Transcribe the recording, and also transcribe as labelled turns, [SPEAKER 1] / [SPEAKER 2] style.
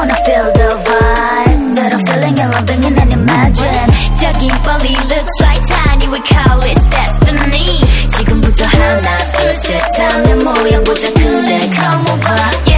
[SPEAKER 1] wanna feel the vibe. That I'm feeling and loving and then imagine.
[SPEAKER 2] 저기 빨리 looks like tiny we call it destiny.
[SPEAKER 1] 지금부터 하나 둘셋 하면 모여보자 그래 come over.